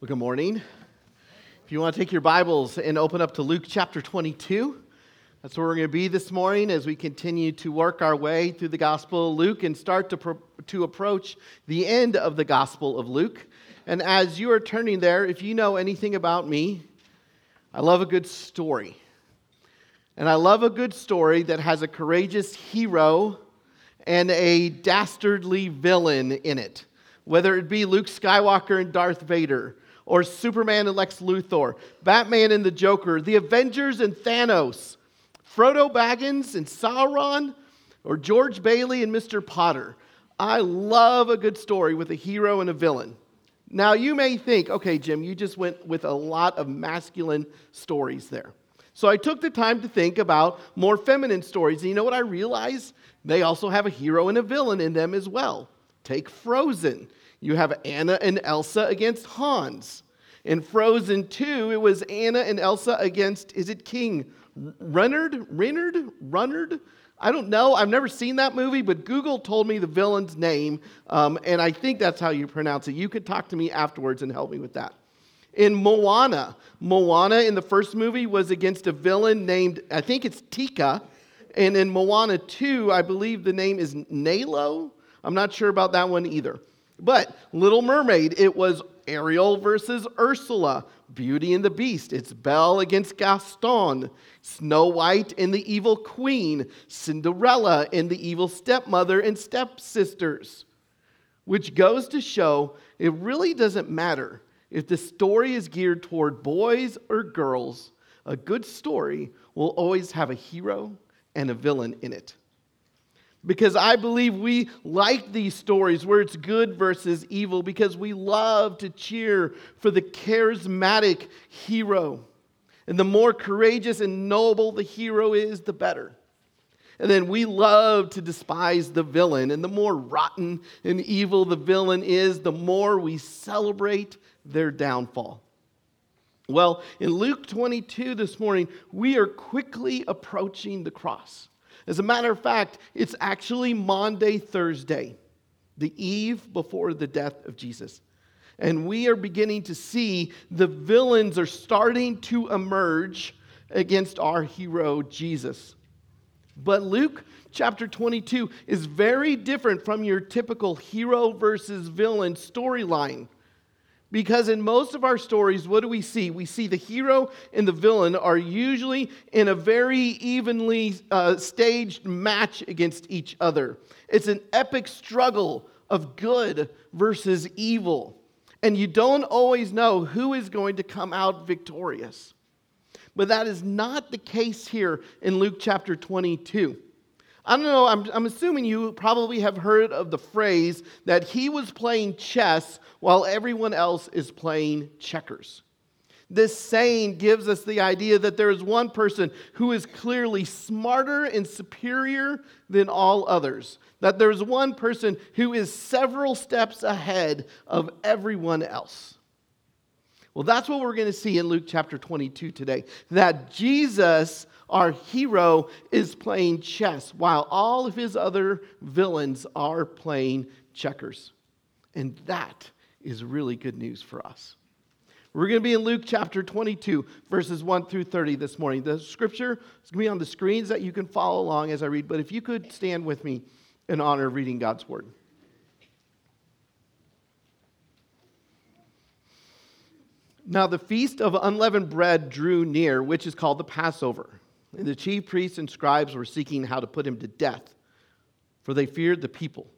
Well, good morning. If you want to take your Bibles and open up to Luke chapter 22, that's where we're going to be this morning as we continue to work our way through the Gospel of Luke and start to, pro- to approach the end of the Gospel of Luke. And as you are turning there, if you know anything about me, I love a good story. And I love a good story that has a courageous hero and a dastardly villain in it, whether it be Luke Skywalker and Darth Vader or Superman and Lex Luthor, Batman and the Joker, the Avengers and Thanos, Frodo Baggins and Sauron, or George Bailey and Mr. Potter. I love a good story with a hero and a villain. Now, you may think, okay, Jim, you just went with a lot of masculine stories there. So I took the time to think about more feminine stories. And you know what I realized? They also have a hero and a villain in them as well. Take Frozen. You have Anna and Elsa against Hans. In Frozen 2, it was Anna and Elsa against, is it King Reynard? Reynard? Runnard? I don't know. I've never seen that movie, but Google told me the villain's name, um, and I think that's how you pronounce it. You could talk to me afterwards and help me with that. In Moana, Moana in the first movie was against a villain named, I think it's Tika. And in Moana 2, I believe the name is Nalo. I'm not sure about that one either. But Little Mermaid, it was Ariel versus Ursula. Beauty and the Beast, it's Belle against Gaston. Snow White and the Evil Queen. Cinderella and the Evil Stepmother and Stepsisters. Which goes to show it really doesn't matter if the story is geared toward boys or girls. A good story will always have a hero and a villain in it because I believe we like these stories where it's good versus evil because we love to cheer for the charismatic hero. And the more courageous and noble the hero is, the better. And then we love to despise the villain. And the more rotten and evil the villain is, the more we celebrate their downfall. Well, in Luke 22 this morning, we are quickly approaching the cross. As a matter of fact, it's actually Maundy, Thursday, the eve before the death of Jesus. And we are beginning to see the villains are starting to emerge against our hero, Jesus. But Luke chapter 22 is very different from your typical hero versus villain storyline. Because in most of our stories, what do we see? We see the hero and the villain are usually in a very evenly uh, staged match against each other. It's an epic struggle of good versus evil. And you don't always know who is going to come out victorious. But that is not the case here in Luke chapter 22. I don't know, I'm, I'm, assuming you probably have heard of the phrase that he was playing chess while everyone else is playing checkers. This saying gives us the idea that there is one person who is clearly smarter and superior than all others. That there's one person who is several steps ahead of everyone else. Well, that's what we're going to see in Luke chapter 22 today. That Jesus our hero is playing chess while all of his other villains are playing checkers. And that is really good news for us. We're going to be in Luke chapter 22, verses 1 through 30 this morning. The scripture is going to be on the screens that you can follow along as I read, but if you could stand with me in honor of reading God's word. Now, the feast of unleavened bread drew near, which is called the Passover. And the chief priests and scribes were seeking how to put him to death, for they feared the people.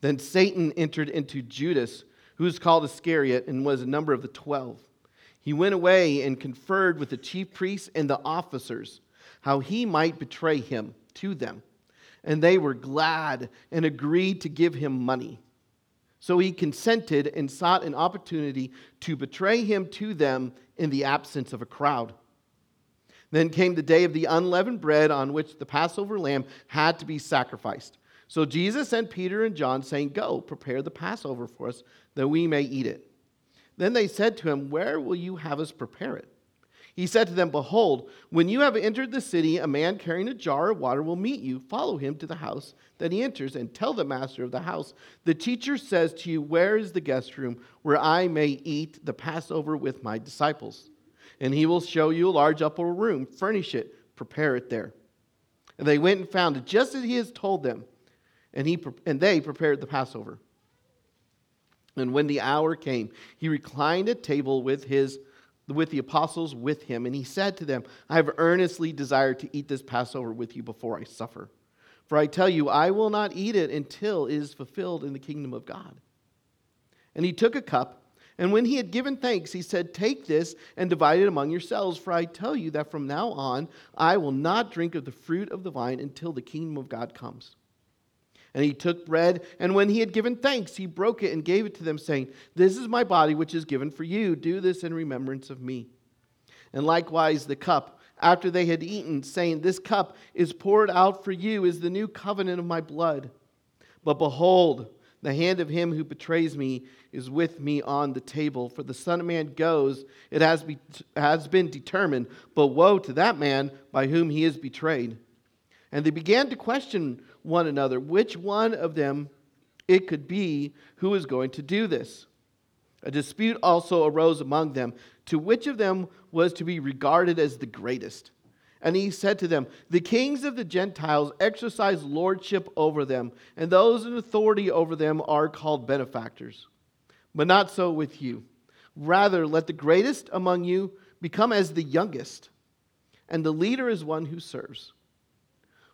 Then Satan entered into Judas, who was called Iscariot and was a number of the twelve. He went away and conferred with the chief priests and the officers how he might betray him to them. And they were glad and agreed to give him money. So he consented and sought an opportunity to betray him to them in the absence of a crowd. Then came the day of the unleavened bread on which the Passover lamb had to be sacrificed. So Jesus sent Peter and John, saying, Go, prepare the Passover for us, that we may eat it. Then they said to him, Where will you have us prepare it? He said to them, Behold, when you have entered the city, a man carrying a jar of water will meet you. Follow him to the house that he enters, and tell the master of the house, The teacher says to you, Where is the guest room where I may eat the Passover with my disciples? And he will show you a large upper room. Furnish it, prepare it there. And they went and found it just as he has told them, and, he, and they prepared the Passover. And when the hour came, he reclined at table with his with the apostles with him, and he said to them, I have earnestly desired to eat this Passover with you before I suffer. For I tell you, I will not eat it until it is fulfilled in the kingdom of God. And he took a cup, and when he had given thanks, he said, Take this and divide it among yourselves, for I tell you that from now on I will not drink of the fruit of the vine until the kingdom of God comes. And he took bread, and when he had given thanks, he broke it and gave it to them, saying, This is my body, which is given for you. Do this in remembrance of me. And likewise the cup, after they had eaten, saying, This cup is poured out for you, is the new covenant of my blood. But behold, the hand of him who betrays me is with me on the table. For the Son of Man goes, it has, be, has been determined, but woe to that man by whom he is betrayed. And they began to question one another which one of them it could be who was going to do this. A dispute also arose among them to which of them was to be regarded as the greatest. And he said to them, The kings of the Gentiles exercise lordship over them, and those in authority over them are called benefactors. But not so with you. Rather, let the greatest among you become as the youngest, and the leader is one who serves.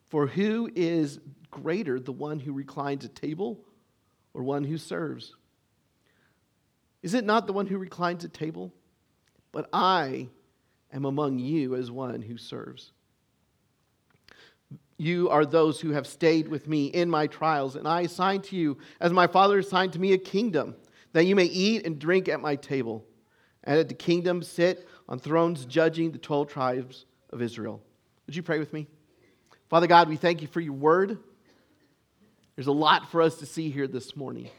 For who is greater, the one who reclines at table or one who serves? Is it not the one who reclines at table? But I am among you as one who serves. You are those who have stayed with me in my trials, and I assign to you, as my Father assigned to me, a kingdom, that you may eat and drink at my table, and at the kingdom sit on thrones judging the 12 tribes of Israel. Would you pray with me? Father God, we thank you for your word. There's a lot for us to see here this morning.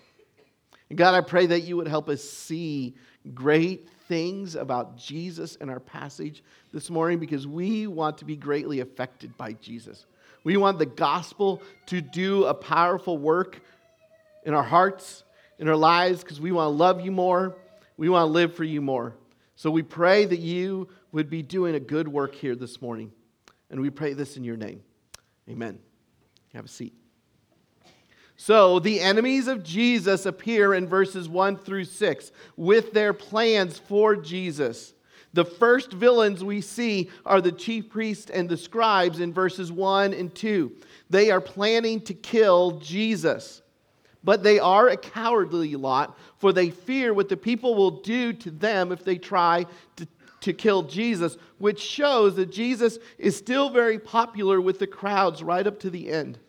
And God, I pray that you would help us see great things about Jesus in our passage this morning because we want to be greatly affected by Jesus. We want the gospel to do a powerful work in our hearts, in our lives, because we want to love you more. We want to live for you more. So we pray that you would be doing a good work here this morning. And we pray this in your name. Amen. Have a seat. So, the enemies of Jesus appear in verses 1 through 6 with their plans for Jesus. The first villains we see are the chief priests and the scribes in verses 1 and 2. They are planning to kill Jesus. But they are a cowardly lot, for they fear what the people will do to them if they try to to kill Jesus, which shows that Jesus is still very popular with the crowds right up to the end.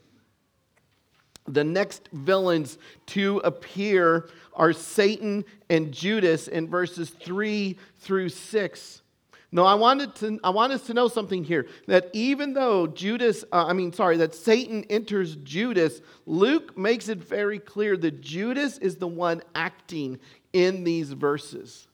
The next villains to appear are Satan and Judas in verses 3 through 6. No, I wanted to I want us to know something here that even though Judas uh, I mean sorry that Satan enters Judas, Luke makes it very clear that Judas is the one acting in these verses.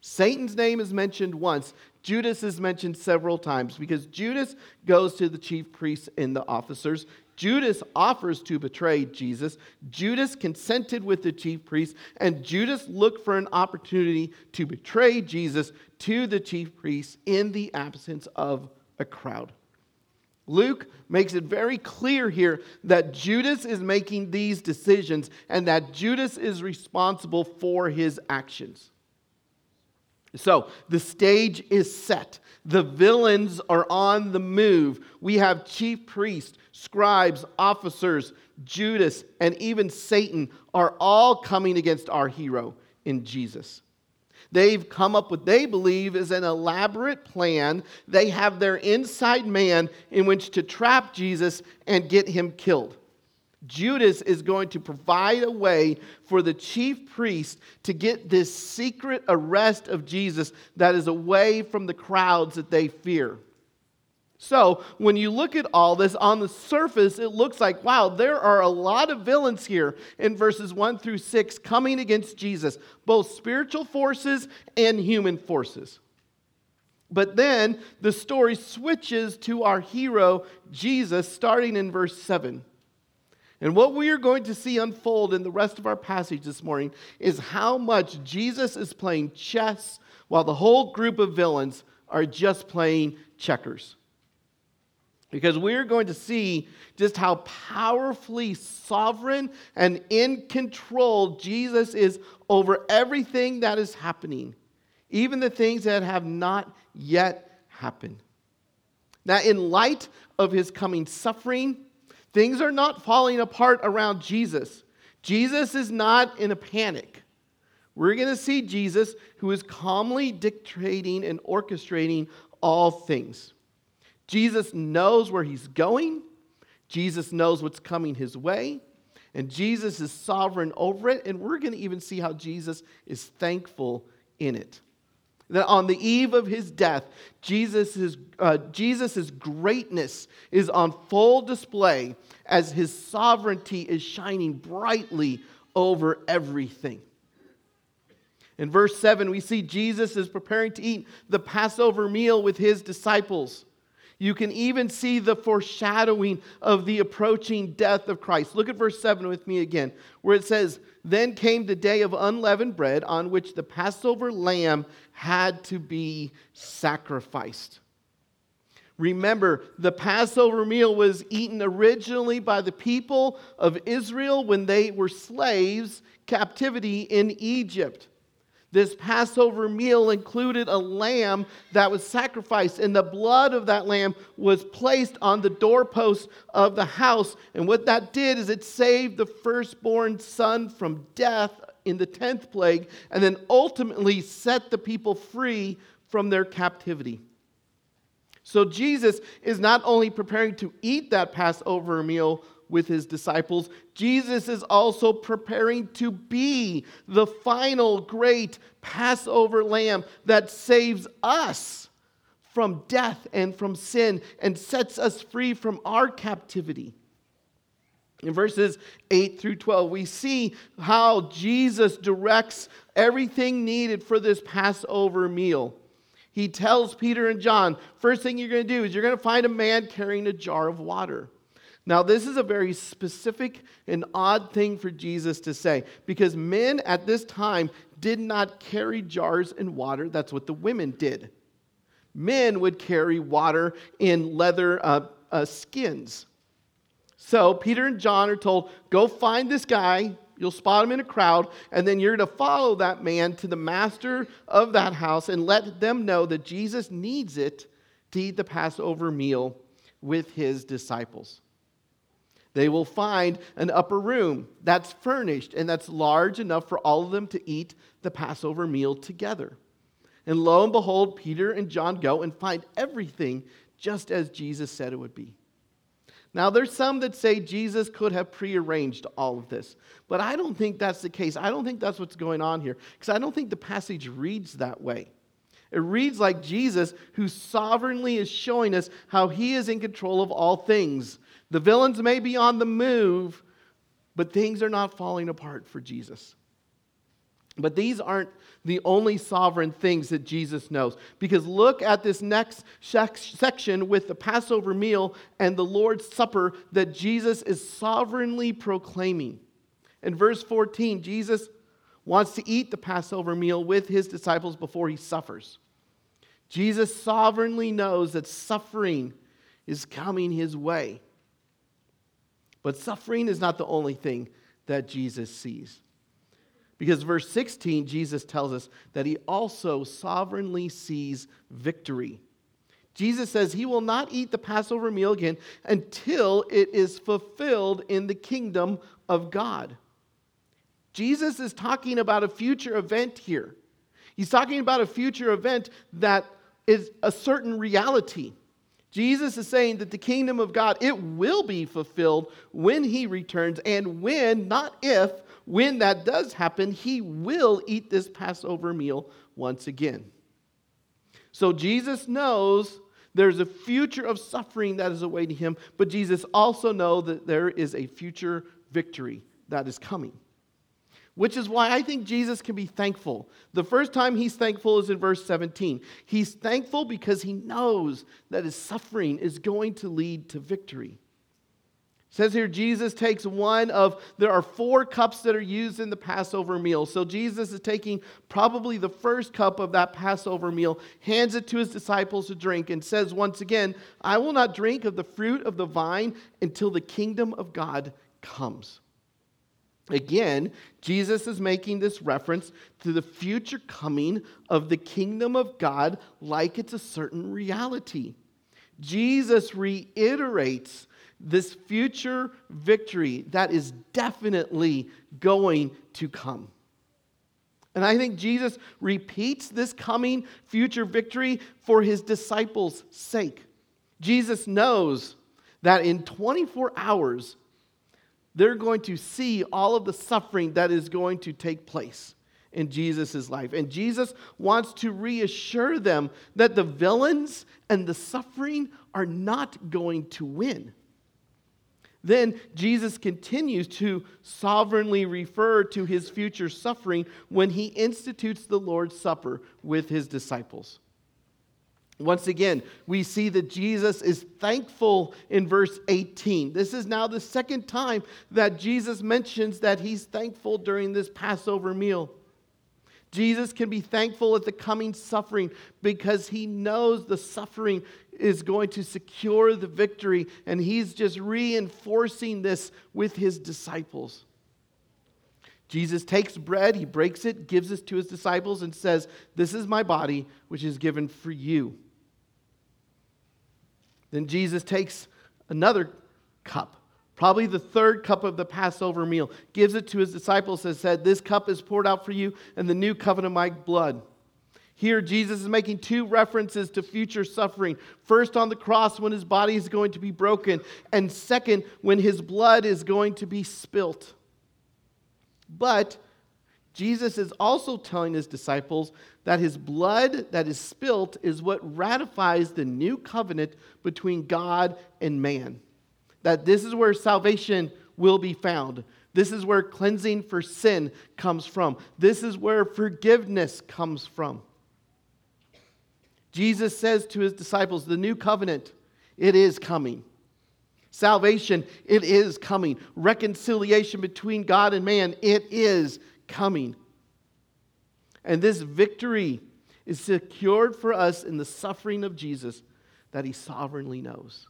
Satan's name is mentioned once. Judas is mentioned several times because Judas goes to the chief priests and the officers. Judas offers to betray Jesus. Judas consented with the chief priests, and Judas looked for an opportunity to betray Jesus to the chief priests in the absence of a crowd. Luke makes it very clear here that Judas is making these decisions and that Judas is responsible for his actions. So the stage is set. The villains are on the move. We have chief priests, scribes, officers, Judas, and even Satan are all coming against our hero in Jesus. They've come up with, they believe, is an elaborate plan. They have their inside man in which to trap Jesus and get him killed. Judas is going to provide a way for the chief priest to get this secret arrest of Jesus that is away from the crowds that they fear. So, when you look at all this on the surface, it looks like, wow, there are a lot of villains here in verses 1 through 6 coming against Jesus, both spiritual forces and human forces. But then the story switches to our hero, Jesus, starting in verse 7. And what we are going to see unfold in the rest of our passage this morning is how much Jesus is playing chess while the whole group of villains are just playing checkers. Because we're going to see just how powerfully sovereign and in control Jesus is over everything that is happening, even the things that have not yet happened. Now, in light of his coming suffering, things are not falling apart around Jesus. Jesus is not in a panic. We're going to see Jesus who is calmly dictating and orchestrating all things. Jesus knows where he's going, Jesus knows what's coming his way, and Jesus is sovereign over it. And we're going to even see how Jesus is thankful in it. That on the eve of his death, Jesus' uh, Jesus's greatness is on full display as his sovereignty is shining brightly over everything. In verse 7, we see Jesus is preparing to eat the Passover meal with his disciples. You can even see the foreshadowing of the approaching death of Christ. Look at verse 7 with me again, where it says, Then came the day of unleavened bread on which the Passover lamb had to be sacrificed. Remember, the Passover meal was eaten originally by the people of Israel when they were slaves, captivity in Egypt. This Passover meal included a lamb that was sacrificed, and the blood of that lamb was placed on the doorpost of the house. And what that did is it saved the firstborn son from death in the 10th plague, and then ultimately set the people free from their captivity. So Jesus is not only preparing to eat that Passover meal with his disciples, Jesus is also preparing to be the final great Passover lamb that saves us from death and from sin and sets us free from our captivity. In verses 8 through 12, we see how Jesus directs everything needed for this Passover meal. He tells Peter and John, first thing you're going to do is you're going to find a man carrying a jar of water. Now, this is a very specific and odd thing for Jesus to say because men at this time did not carry jars and water. That's what the women did. Men would carry water in leather uh, uh, skins. So Peter and John are told, go find this guy. You'll spot him in a crowd, and then you're to follow that man to the master of that house and let them know that Jesus needs it to eat the Passover meal with his disciples. They will find an upper room that's furnished and that's large enough for all of them to eat the Passover meal together. And lo and behold, Peter and John go and find everything just as Jesus said it would be. Now, there's some that say Jesus could have prearranged all of this, but I don't think that's the case. I don't think that's what's going on here, because I don't think the passage reads that way. It reads like Jesus, who sovereignly is showing us how he is in control of all things, the villains may be on the move, but things are not falling apart for Jesus. But these aren't the only sovereign things that Jesus knows. Because look at this next section with the Passover meal and the Lord's Supper that Jesus is sovereignly proclaiming. In verse 14, Jesus wants to eat the Passover meal with his disciples before he suffers. Jesus sovereignly knows that suffering is coming his way. But suffering is not the only thing that Jesus sees. Because verse 16, Jesus tells us that he also sovereignly sees victory. Jesus says he will not eat the Passover meal again until it is fulfilled in the kingdom of God. Jesus is talking about a future event here. He's talking about a future event that is a certain reality. Jesus is saying that the kingdom of God, it will be fulfilled when he returns and when, not if, when that does happen, he will eat this Passover meal once again. So Jesus knows there's a future of suffering that is awaiting him, but Jesus also knows that there is a future victory that is coming. Which is why I think Jesus can be thankful. The first time he's thankful is in verse 17. He's thankful because he knows that his suffering is going to lead to victory. It says here Jesus takes one of there are four cups that are used in the Passover meal. So Jesus is taking probably the first cup of that Passover meal, hands it to his disciples to drink and says once again, I will not drink of the fruit of the vine until the kingdom of God comes. Again, Jesus is making this reference to the future coming of the kingdom of God like it's a certain reality. Jesus reiterates this future victory that is definitely going to come. And I think Jesus repeats this coming future victory for his disciples' sake. Jesus knows that in 24 hours, they're going to see all of the suffering that is going to take place in Jesus' life. And Jesus wants to reassure them that the villains and the suffering are not going to win. Then Jesus continues to sovereignly refer to his future suffering when he institutes the Lord's Supper with his disciples. Once again, we see that Jesus is thankful in verse 18. This is now the second time that Jesus mentions that he's thankful during this Passover meal. Jesus can be thankful at the coming suffering because he knows the suffering is going to secure the victory, and he's just reinforcing this with his disciples. Jesus takes bread, he breaks it, gives it to his disciples, and says, This is my body, which is given for you. Then Jesus takes another cup, probably the third cup of the Passover meal, gives it to his disciples, and said, This cup is poured out for you in the new covenant of my blood. Here, Jesus is making two references to future suffering. First, on the cross, when his body is going to be broken, and second, when his blood is going to be spilt. But Jesus is also telling his disciples that his blood that is spilt is what ratifies the new covenant between God and man. That this is where salvation will be found. This is where cleansing for sin comes from. This is where forgiveness comes from. Jesus says to his disciples, The new covenant, it is coming. Salvation, it is coming. Reconciliation between God and man, it is coming. And this victory is secured for us in the suffering of Jesus that he sovereignly knows.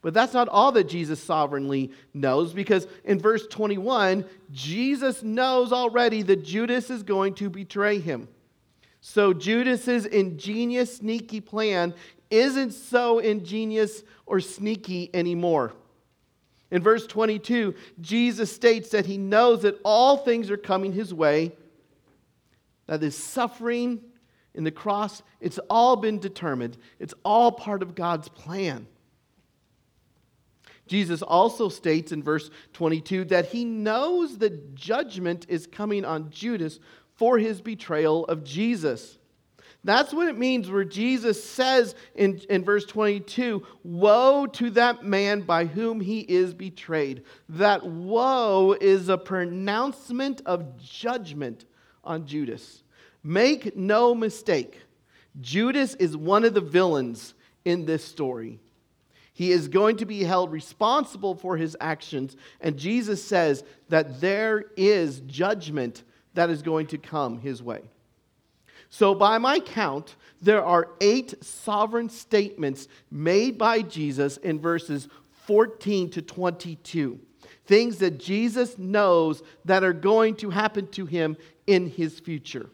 But that's not all that Jesus sovereignly knows, because in verse 21, Jesus knows already that Judas is going to betray him. So Judas's ingenious, sneaky plan isn't so ingenious or sneaky anymore. In verse 22, Jesus states that he knows that all things are coming his way, that his suffering in the cross, it's all been determined. It's all part of God's plan. Jesus also states in verse 22 that he knows that judgment is coming on Judas for his betrayal of Jesus. That's what it means where Jesus says in, in verse 22 Woe to that man by whom he is betrayed. That woe is a pronouncement of judgment on Judas. Make no mistake, Judas is one of the villains in this story. He is going to be held responsible for his actions, and Jesus says that there is judgment that is going to come his way. So, by my count, there are eight sovereign statements made by Jesus in verses 14 to 22. Things that Jesus knows that are going to happen to him in his future.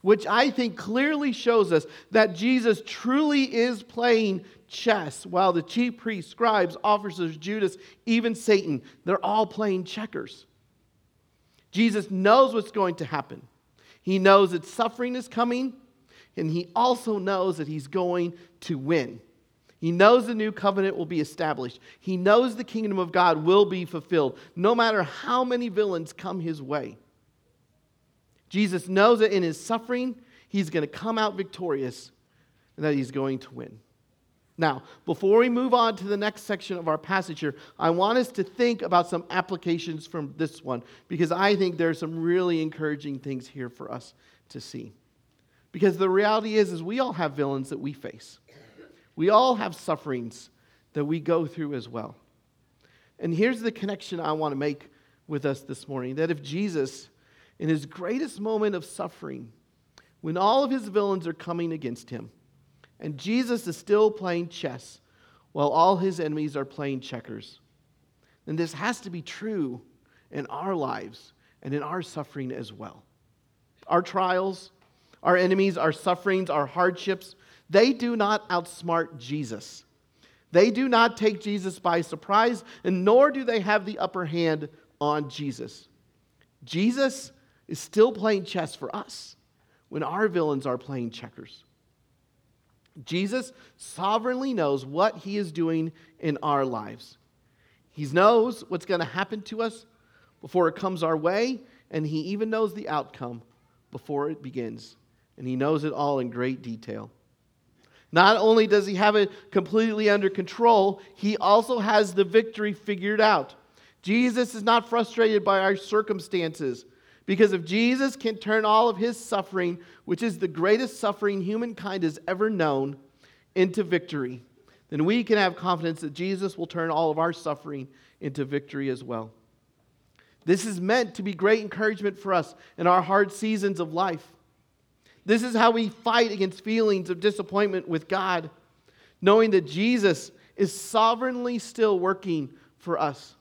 Which I think clearly shows us that Jesus truly is playing chess while the chief priests, scribes, officers, Judas, even Satan, they're all playing checkers. Jesus knows what's going to happen. He knows that suffering is coming, and he also knows that he's going to win. He knows the new covenant will be established. He knows the kingdom of God will be fulfilled, no matter how many villains come his way. Jesus knows that in his suffering, he's going to come out victorious and that he's going to win. Now, before we move on to the next section of our passage here, I want us to think about some applications from this one because I think there are some really encouraging things here for us to see. Because the reality is is we all have villains that we face. We all have sufferings that we go through as well. And here's the connection I want to make with us this morning that if Jesus in his greatest moment of suffering when all of his villains are coming against him and Jesus is still playing chess while all his enemies are playing checkers. And this has to be true in our lives and in our suffering as well. Our trials, our enemies, our sufferings, our hardships, they do not outsmart Jesus. They do not take Jesus by surprise, and nor do they have the upper hand on Jesus. Jesus is still playing chess for us when our villains are playing checkers. Jesus sovereignly knows what he is doing in our lives. He knows what's going to happen to us before it comes our way, and he even knows the outcome before it begins. And he knows it all in great detail. Not only does he have it completely under control, he also has the victory figured out. Jesus is not frustrated by our circumstances. Because if Jesus can turn all of his suffering, which is the greatest suffering humankind has ever known, into victory, then we can have confidence that Jesus will turn all of our suffering into victory as well. This is meant to be great encouragement for us in our hard seasons of life. This is how we fight against feelings of disappointment with God, knowing that Jesus is sovereignly still working for us.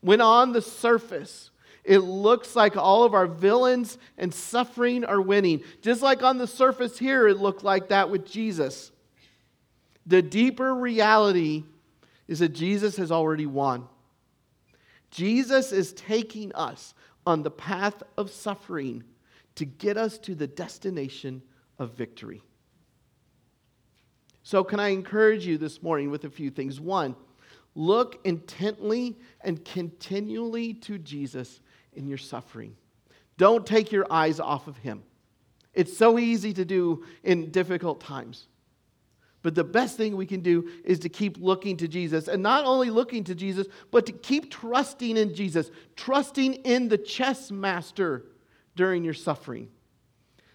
When on the surface, it looks like all of our villains and suffering are winning. Just like on the surface here, it looked like that with Jesus. The deeper reality is that Jesus has already won. Jesus is taking us on the path of suffering to get us to the destination of victory. So, can I encourage you this morning with a few things? One, look intently and continually to Jesus in your suffering. Don't take your eyes off of Him. It's so easy to do in difficult times. But the best thing we can do is to keep looking to Jesus. And not only looking to Jesus, but to keep trusting in Jesus, trusting in the chess master during your suffering.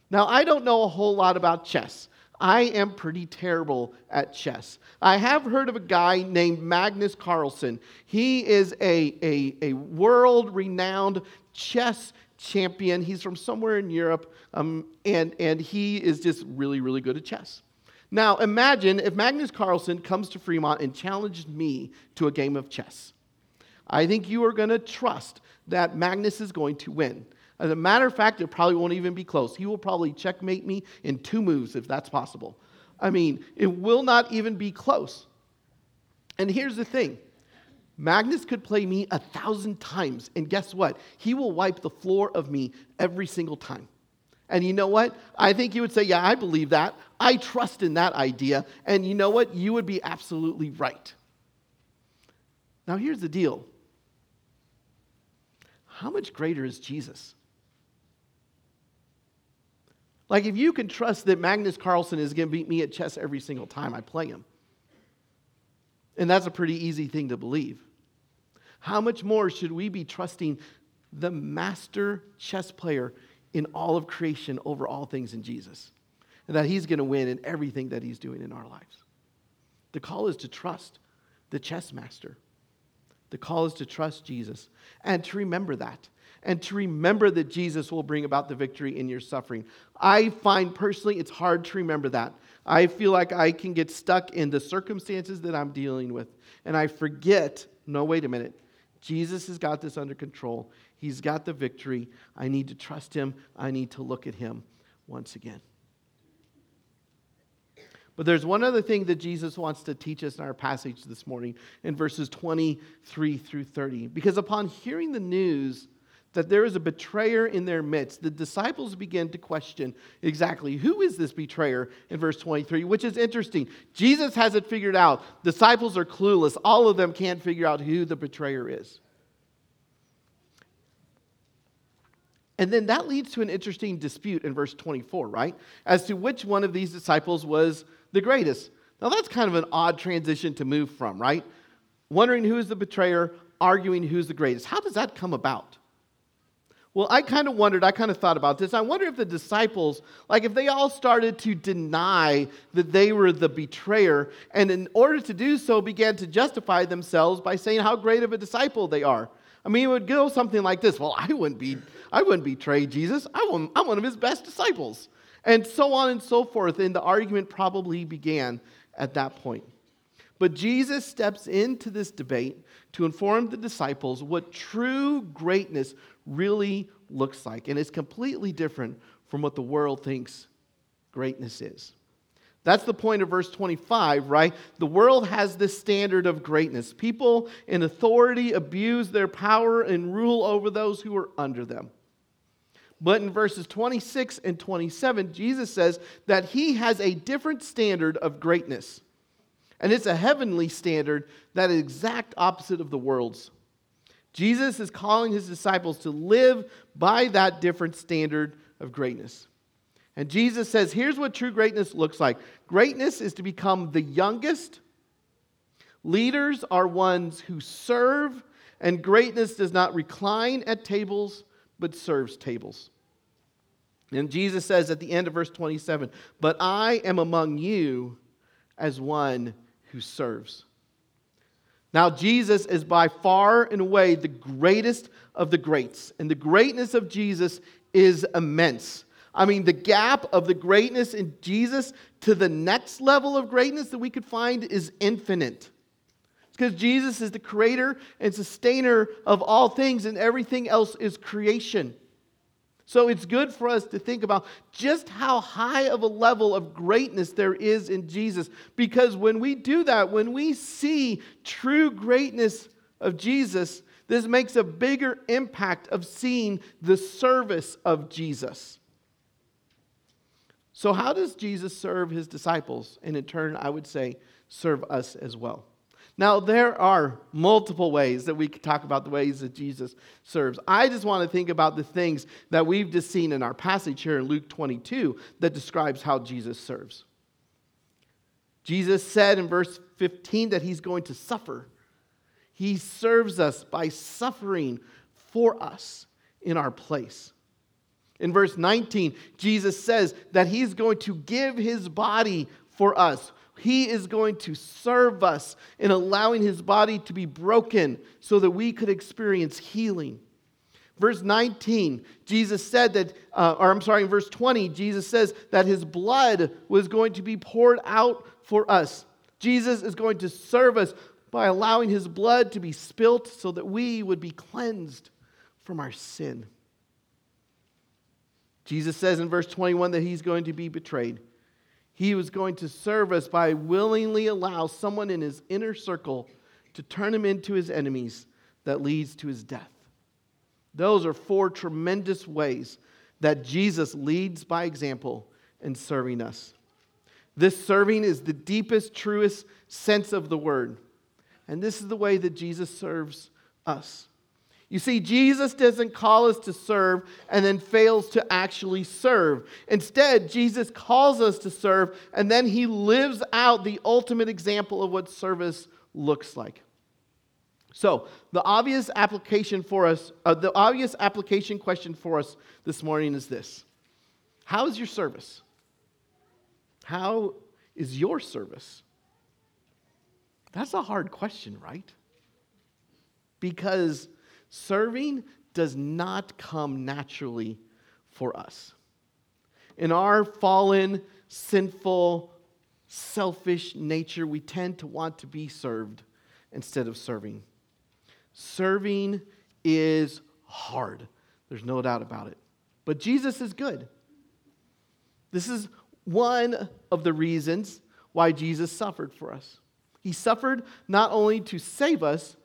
Now, I don't know a whole lot about chess. I am pretty terrible at chess. I have heard of a guy named Magnus Carlsen. He is a, a, a world renowned chess champion. He's from somewhere in Europe, um, and, and he is just really, really good at chess. Now, imagine if Magnus Carlsen comes to Fremont and challenged me to a game of chess. I think you are going to trust that Magnus is going to win. As a matter of fact, it probably won't even be close. He will probably checkmate me in two moves if that's possible. I mean, it will not even be close. And here's the thing Magnus could play me a thousand times, and guess what? He will wipe the floor of me every single time. And you know what? I think you would say, Yeah, I believe that. I trust in that idea. And you know what? You would be absolutely right. Now, here's the deal how much greater is Jesus? Like, if you can trust that Magnus Carlsen is going to beat me at chess every single time I play him, and that's a pretty easy thing to believe, how much more should we be trusting the master chess player in all of creation over all things in Jesus? And that he's going to win in everything that he's doing in our lives. The call is to trust the chess master. The call is to trust Jesus and to remember that and to remember that Jesus will bring about the victory in your suffering. I find personally it's hard to remember that. I feel like I can get stuck in the circumstances that I'm dealing with, and I forget no, wait a minute. Jesus has got this under control. He's got the victory. I need to trust him. I need to look at him once again. But there's one other thing that Jesus wants to teach us in our passage this morning in verses 23 through 30. Because upon hearing the news that there is a betrayer in their midst, the disciples begin to question exactly who is this betrayer in verse 23, which is interesting. Jesus has it figured out. Disciples are clueless. All of them can't figure out who the betrayer is. And then that leads to an interesting dispute in verse 24, right? As to which one of these disciples was the greatest. Now, that's kind of an odd transition to move from, right? Wondering who's the betrayer, arguing who's the greatest. How does that come about? Well, I kind of wondered, I kind of thought about this. I wonder if the disciples, like if they all started to deny that they were the betrayer, and in order to do so, began to justify themselves by saying how great of a disciple they are. I mean, it would go something like this Well, I wouldn't, be, I wouldn't betray Jesus, I'm one of his best disciples. And so on and so forth. And the argument probably began at that point. But Jesus steps into this debate to inform the disciples what true greatness really looks like. And it's completely different from what the world thinks greatness is. That's the point of verse 25, right? The world has this standard of greatness. People in authority abuse their power and rule over those who are under them. But in verses 26 and 27, Jesus says that he has a different standard of greatness. And it's a heavenly standard that is exact opposite of the world's. Jesus is calling his disciples to live by that different standard of greatness. And Jesus says, here's what true greatness looks like greatness is to become the youngest. Leaders are ones who serve, and greatness does not recline at tables, but serves tables. And Jesus says at the end of verse 27 But I am among you as one who serves. Now, Jesus is by far and away the greatest of the greats, and the greatness of Jesus is immense. I mean, the gap of the greatness in Jesus to the next level of greatness that we could find is infinite. It's because Jesus is the creator and sustainer of all things, and everything else is creation. So it's good for us to think about just how high of a level of greatness there is in Jesus. Because when we do that, when we see true greatness of Jesus, this makes a bigger impact of seeing the service of Jesus. So, how does Jesus serve his disciples? And in turn, I would say, serve us as well. Now, there are multiple ways that we could talk about the ways that Jesus serves. I just want to think about the things that we've just seen in our passage here in Luke 22 that describes how Jesus serves. Jesus said in verse 15 that he's going to suffer. He serves us by suffering for us in our place. In verse 19, Jesus says that he's going to give his body for us. He is going to serve us in allowing his body to be broken so that we could experience healing. Verse 19, Jesus said that, uh, or I'm sorry, in verse 20, Jesus says that his blood was going to be poured out for us. Jesus is going to serve us by allowing his blood to be spilt so that we would be cleansed from our sin. Jesus says in verse 21 that he's going to be betrayed. He was going to serve us by willingly allow someone in his inner circle to turn him into his enemies that leads to his death. Those are four tremendous ways that Jesus leads by example in serving us. This serving is the deepest, truest sense of the word. And this is the way that Jesus serves us. You see, Jesus doesn't call us to serve and then fails to actually serve. Instead, Jesus calls us to serve and then he lives out the ultimate example of what service looks like. So, the obvious application for us, uh, the obvious application question for us this morning is this How is your service? How is your service? That's a hard question, right? Because Serving does not come naturally for us. In our fallen, sinful, selfish nature, we tend to want to be served instead of serving. Serving is hard. There's no doubt about it. But Jesus is good. This is one of the reasons why Jesus suffered for us. He suffered not only to save us,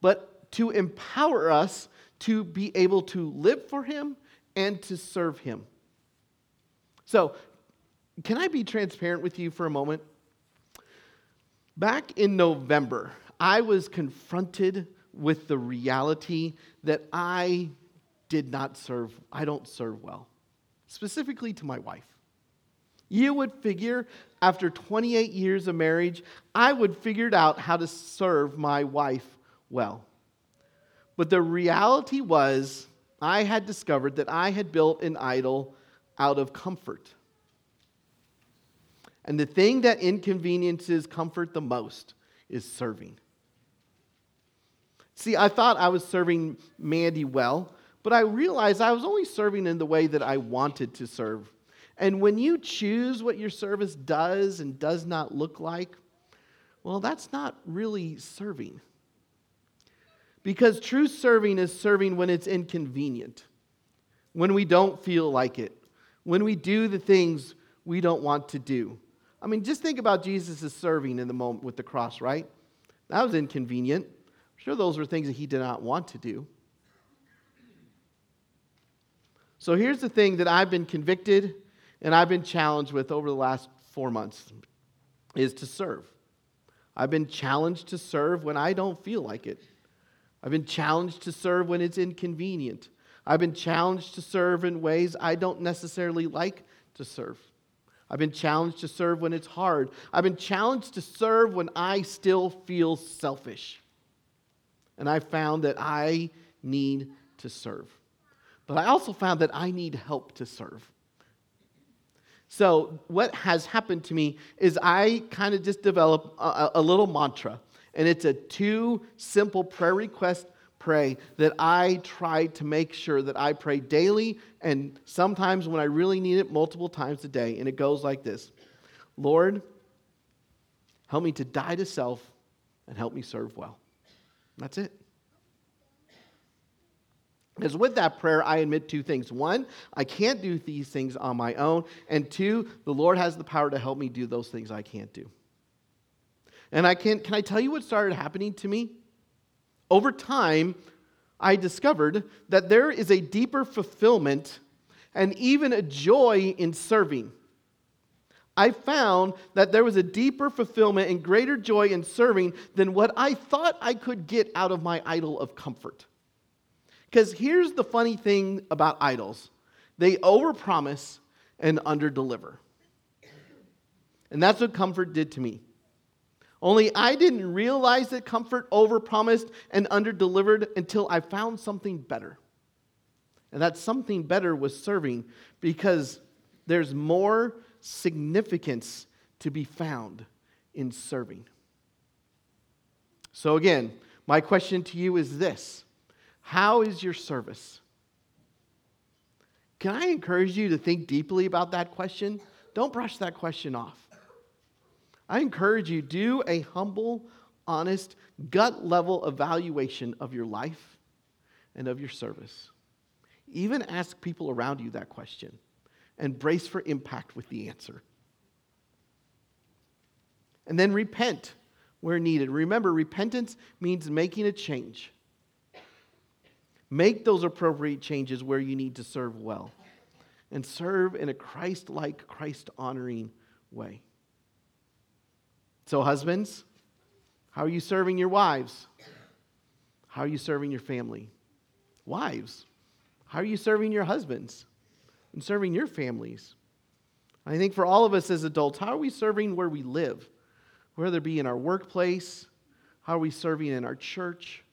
but to empower us to be able to live for Him and to serve Him. So, can I be transparent with you for a moment? Back in November, I was confronted with the reality that I did not serve, I don't serve well, specifically to my wife. You would figure after 28 years of marriage, I would figured out how to serve my wife well. But the reality was, I had discovered that I had built an idol out of comfort. And the thing that inconveniences comfort the most is serving. See, I thought I was serving Mandy well, but I realized I was only serving in the way that I wanted to serve. And when you choose what your service does and does not look like, well, that's not really serving. Because true serving is serving when it's inconvenient, when we don't feel like it, when we do the things we don't want to do. I mean, just think about Jesus' serving in the moment with the cross, right? That was inconvenient. I'm sure those were things that he did not want to do. So here's the thing that I've been convicted and I've been challenged with over the last four months is to serve. I've been challenged to serve when I don't feel like it. I've been challenged to serve when it's inconvenient. I've been challenged to serve in ways I don't necessarily like to serve. I've been challenged to serve when it's hard. I've been challenged to serve when I still feel selfish. And I found that I need to serve. But I also found that I need help to serve. So, what has happened to me is I kind of just develop a, a, little mantra, and it's a two simple prayer request pray that I try to make sure that I pray daily and sometimes when I really need it, multiple times a day. And it goes like this Lord, help me to die to self and help me serve well. That's it. Because with that prayer, I admit two things. One, I can't do these things on my own. And two, the Lord has the power to help me do those things I can't do. And I can, can I tell you what started happening to me? Over time, I discovered that there is a deeper fulfillment and even a joy in serving. I found that there was a deeper fulfillment and greater joy in serving than what I thought I could get out of my idol of comfort. Because here's the funny thing about idols they overpromise and underdeliver. And that's what comfort did to me. Only I didn't realize that comfort overpromised and underdelivered until I found something better. And that something better was serving because there's more significance to be found in serving. So, again, my question to you is this How is your service? Can I encourage you to think deeply about that question? Don't brush that question off. I encourage you do a humble, honest, gut level evaluation of your life and of your service. Even ask people around you that question and brace for impact with the answer. And then repent where needed. Remember, repentance means making a change. Make those appropriate changes where you need to serve well and serve in a Christ like, Christ honoring way. So, husbands, how are you serving your wives? How are you serving your family? Wives, how are you serving your husbands and serving your families? I think for all of us as adults, how are we serving where we live? Whether it be in our workplace, how are we serving in our church?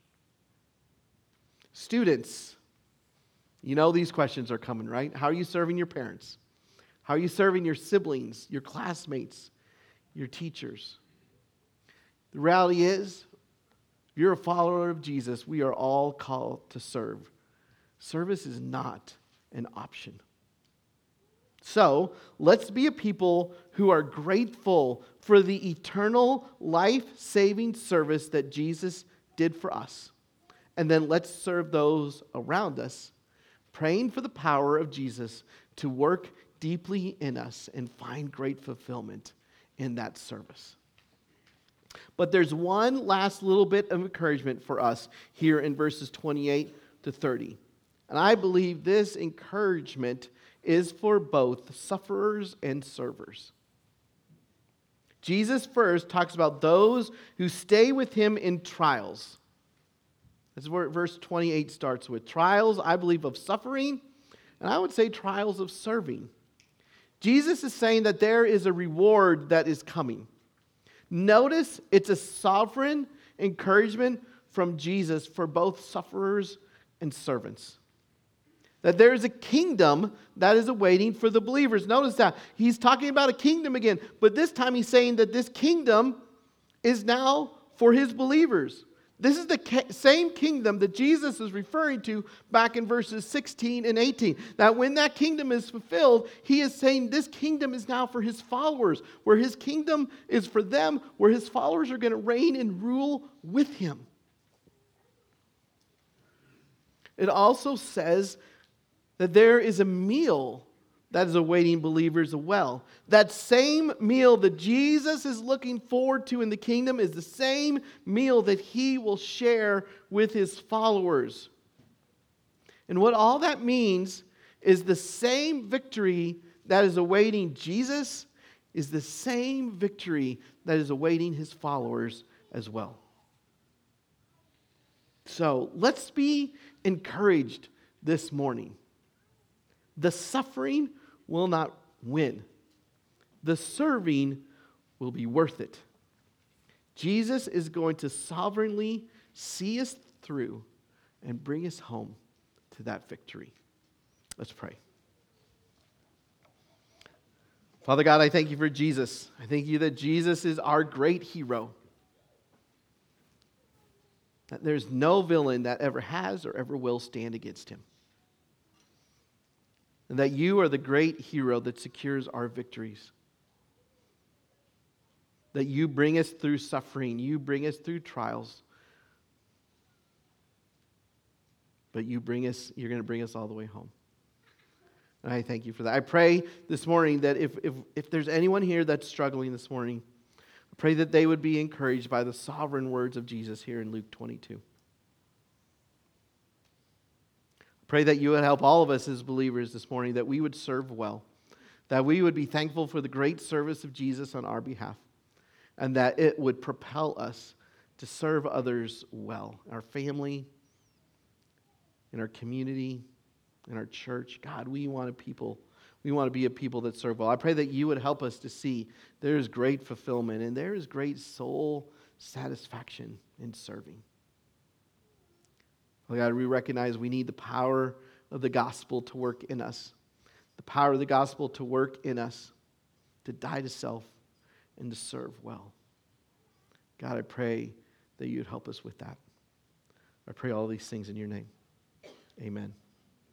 Students, you know these questions are coming, right? How are you serving your parents? How are you serving your siblings, your classmates, your teachers? The reality is, if you're a follower of Jesus, we are all called to serve. Service is not an option. So let's be a people who are grateful for the eternal life saving service that Jesus did for us. And then let's serve those around us, praying for the power of Jesus to work deeply in us and find great fulfillment in that service. But there's one last little bit of encouragement for us here in verses 28 to 30. And I believe this encouragement is for both sufferers and servers. Jesus first talks about those who stay with him in trials. This is where verse 28 starts with trials, I believe, of suffering, and I would say trials of serving. Jesus is saying that there is a reward that is coming. Notice it's a sovereign encouragement from Jesus for both sufferers and servants. That there is a kingdom that is awaiting for the believers. Notice that. He's talking about a kingdom again, but this time he's saying that this kingdom is now for his believers. This is the same kingdom that Jesus is referring to back in verses 16 and 18. That when that kingdom is fulfilled, he is saying this kingdom is now for his followers, where his kingdom is for them, where his followers are going to reign and rule with him. It also says that there is a meal that is awaiting believers as well. That same meal that Jesus is looking forward to in the kingdom is the same meal that he will share with his followers. And what all that means is the same victory that is awaiting Jesus is the same victory that is awaiting his followers as well. So let's be encouraged this morning. The suffering will not win, the serving will be worth it. Jesus is going to sovereignly see us through and bring us home to that victory. Let's pray. Father God, I thank you for Jesus. I thank you that Jesus is our great hero. That there's no villain that ever has or ever will stand against him and that you are the great hero that secures our victories. That you bring us through suffering, you bring us through trials. But you bring us, you're going to bring us all the way home. And I thank you for that. I pray this morning that if, if, if there's anyone here that's struggling this morning, I pray that they would be encouraged by the sovereign words of Jesus here in Luke 22. Pray that you would help all of us as believers this morning, that we would serve well, that we would be thankful for the great service of Jesus on our behalf, and that it would propel us to serve others well, our family, in our community, in our church. God, we want a people. We want to be a people that serve well. I pray that you would help us to see there is great fulfillment and there is great soul satisfaction in serving. God, we recognize we need the power of the gospel to work in us, the power of the gospel to work in us, to die to self and to serve well. God, I pray that you'd help us with that. I pray all these things in your name. Amen.